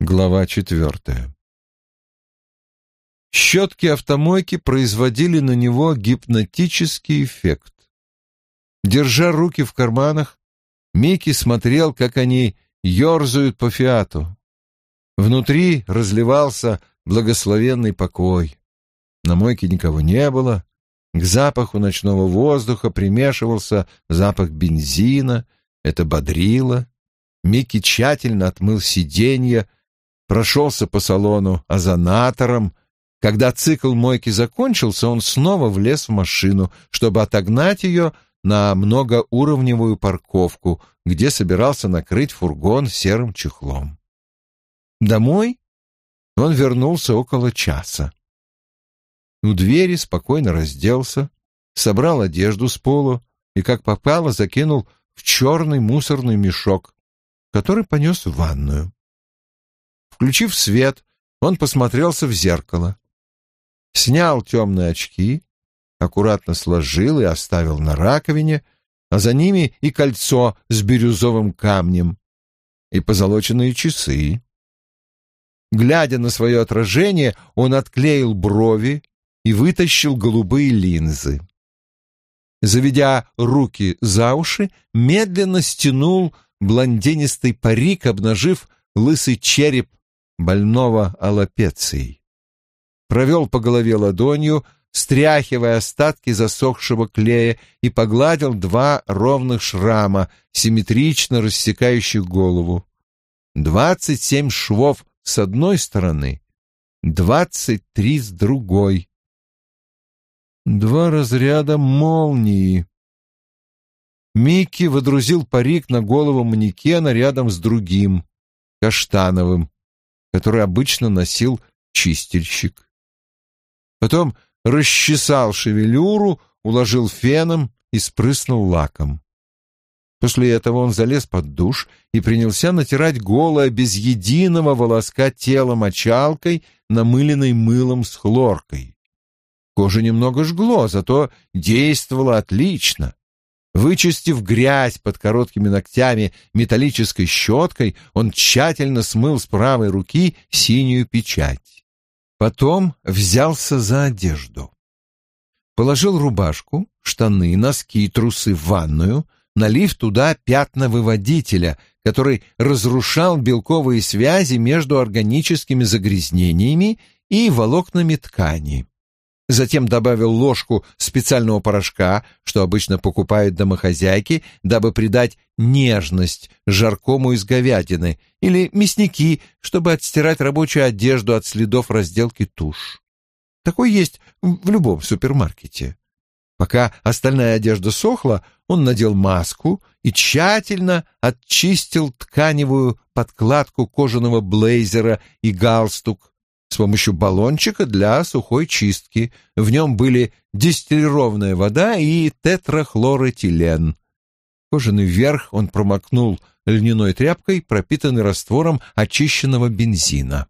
Глава четвертая. Щетки автомойки производили на него гипнотический эффект. Держа руки в карманах, Микки смотрел, как они ерзают по фиату. Внутри разливался благословенный покой. На мойке никого не было. К запаху ночного воздуха примешивался запах бензина. Это бодрило. Микки тщательно отмыл сиденье, прошелся по салону озонатором. Когда цикл мойки закончился, он снова влез в машину, чтобы отогнать ее на многоуровневую парковку, где собирался накрыть фургон серым чехлом. Домой он вернулся около часа. У двери спокойно разделся, собрал одежду с полу и, как попало, закинул в черный мусорный мешок, который понес в ванную. Включив свет, он посмотрелся в зеркало. Снял темные очки, аккуратно сложил и оставил на раковине, а за ними и кольцо с бирюзовым камнем, и позолоченные часы. Глядя на свое отражение, он отклеил брови и вытащил голубые линзы. Заведя руки за уши, медленно стянул блондинистый парик, обнажив лысый череп больного аллопецией. Провел по голове ладонью, стряхивая остатки засохшего клея, и погладил два ровных шрама, симметрично рассекающих голову. Двадцать семь швов с одной стороны, двадцать три с другой. Два разряда молнии. Микки водрузил парик на голову манекена рядом с другим, каштановым, который обычно носил чистильщик. Потом расчесал шевелюру, уложил феном и спрыснул лаком. После этого он залез под душ и принялся натирать голое без единого волоска тело мочалкой, намыленной мылом с хлоркой. Кожа немного жгло, зато действовала отлично. Вычистив грязь под короткими ногтями металлической щеткой, он тщательно смыл с правой руки синюю печать. Потом взялся за одежду. Положил рубашку, штаны, носки и трусы в ванную, налив туда пятна выводителя, который разрушал белковые связи между органическими загрязнениями и волокнами ткани. Затем добавил ложку специального порошка, что обычно покупают домохозяйки, дабы придать нежность жаркому из говядины, или мясники, чтобы отстирать рабочую одежду от следов разделки туш. Такой есть в любом супермаркете. Пока остальная одежда сохла, он надел маску и тщательно очистил тканевую подкладку кожаного блейзера и галстук, с помощью баллончика для сухой чистки. В нем были дистиллированная вода и тетрахлорэтилен. Кожаный верх он промокнул льняной тряпкой, пропитанной раствором очищенного бензина.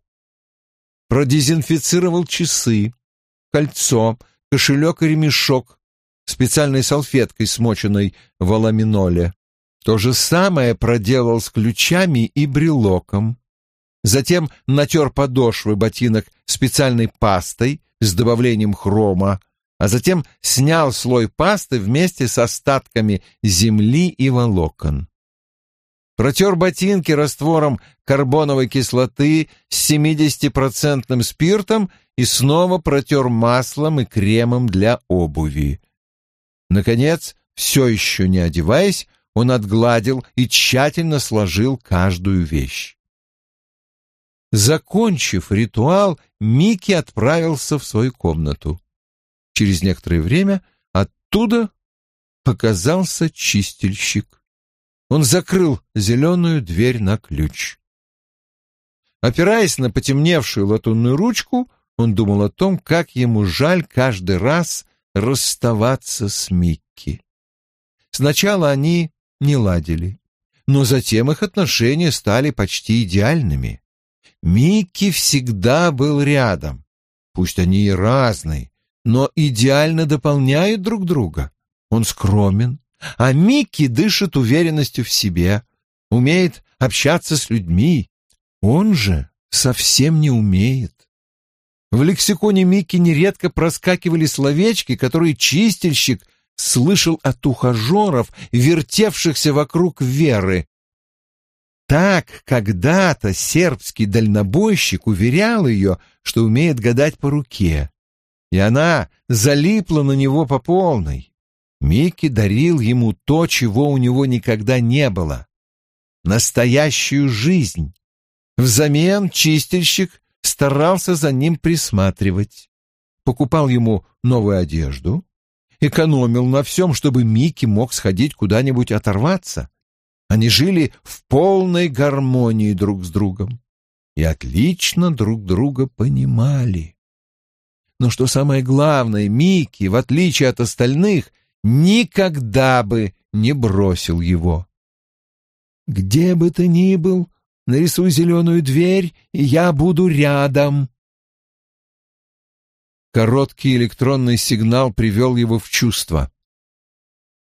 Продезинфицировал часы, кольцо, кошелек и ремешок специальной салфеткой, смоченной в аламиноле. То же самое проделал с ключами и брелоком затем натер подошвы ботинок специальной пастой с добавлением хрома, а затем снял слой пасты вместе с остатками земли и волокон. Протер ботинки раствором карбоновой кислоты с 70% спиртом и снова протер маслом и кремом для обуви. Наконец, все еще не одеваясь, он отгладил и тщательно сложил каждую вещь. Закончив ритуал, Микки отправился в свою комнату. Через некоторое время оттуда показался чистильщик. Он закрыл зеленую дверь на ключ. Опираясь на потемневшую латунную ручку, он думал о том, как ему жаль каждый раз расставаться с Микки. Сначала они не ладили, но затем их отношения стали почти идеальными. Микки всегда был рядом. Пусть они и разные, но идеально дополняют друг друга. Он скромен, а Микки дышит уверенностью в себе, умеет общаться с людьми. Он же совсем не умеет. В лексиконе Микки нередко проскакивали словечки, которые чистильщик слышал от ухажеров, вертевшихся вокруг Веры. Так когда-то сербский дальнобойщик уверял ее, что умеет гадать по руке, и она залипла на него по полной. Микки дарил ему то, чего у него никогда не было — настоящую жизнь. Взамен чистильщик старался за ним присматривать, покупал ему новую одежду, экономил на всем, чтобы Микки мог сходить куда-нибудь оторваться. Они жили в полной гармонии друг с другом и отлично друг друга понимали. Но что самое главное, Микки, в отличие от остальных, никогда бы не бросил его. «Где бы ты ни был, нарисуй зеленую дверь, и я буду рядом». Короткий электронный сигнал привел его в чувство.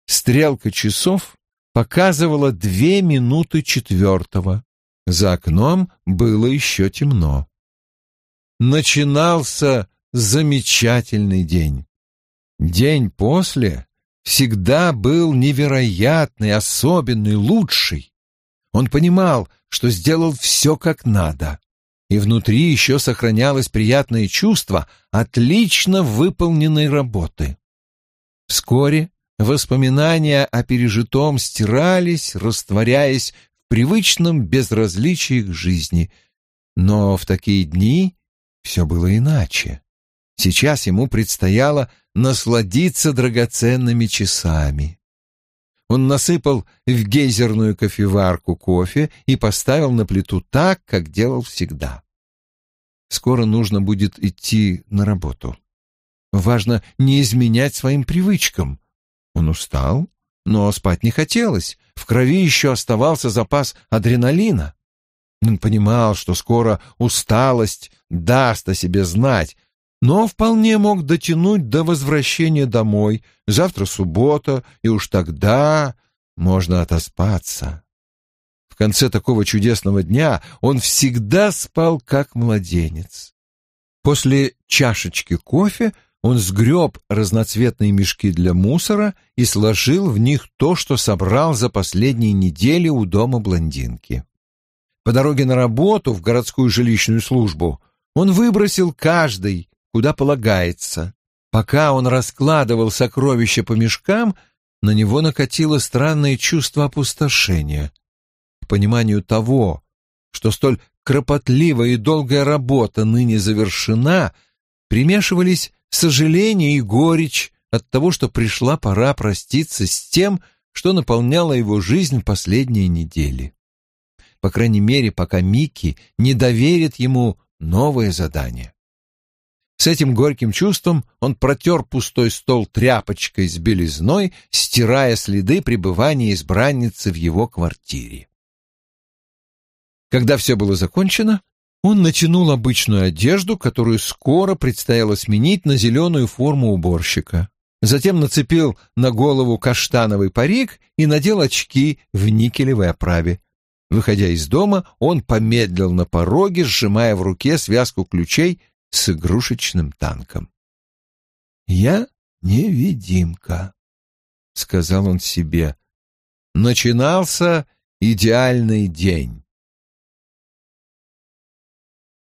Стрелка часов показывала две минуты четвертого. За окном было еще темно. Начинался замечательный день. День после всегда был невероятный, особенный, лучший. Он понимал, что сделал все как надо, и внутри еще сохранялось приятное чувство отлично выполненной работы. Вскоре воспоминания о пережитом стирались, растворяясь в привычном безразличии к жизни, но в такие дни все было иначе. Сейчас ему предстояло насладиться драгоценными часами. Он насыпал в гейзерную кофеварку кофе и поставил на плиту так, как делал всегда. Скоро нужно будет идти на работу. Важно не изменять своим привычкам. Он устал, но спать не хотелось. В крови еще оставался запас адреналина. Он понимал, что скоро усталость даст о себе знать, но вполне мог дотянуть до возвращения домой. Завтра суббота, и уж тогда можно отоспаться. В конце такого чудесного дня он всегда спал как младенец. После чашечки кофе он сгреб разноцветные мешки для мусора и сложил в них то, что собрал за последние недели у дома блондинки. По дороге на работу в городскую жилищную службу он выбросил каждый куда полагается. Пока он раскладывал сокровища по мешкам, на него накатило странное чувство опустошения. К пониманию того, что столь кропотливая и долгая работа ныне завершена, примешивались сожаление и горечь от того, что пришла пора проститься с тем, что наполняло его жизнь последние недели. По крайней мере, пока Микки не доверит ему новое задание. С этим горьким чувством он протер пустой стол тряпочкой с белизной, стирая следы пребывания избранницы в его квартире. Когда все было закончено, он натянул обычную одежду, которую скоро предстояло сменить на зеленую форму уборщика. Затем нацепил на голову каштановый парик и надел очки в никелевой оправе. Выходя из дома, он помедлил на пороге, сжимая в руке связку ключей с игрушечным танком. «Я невидимка», — сказал он себе. Начинался идеальный день.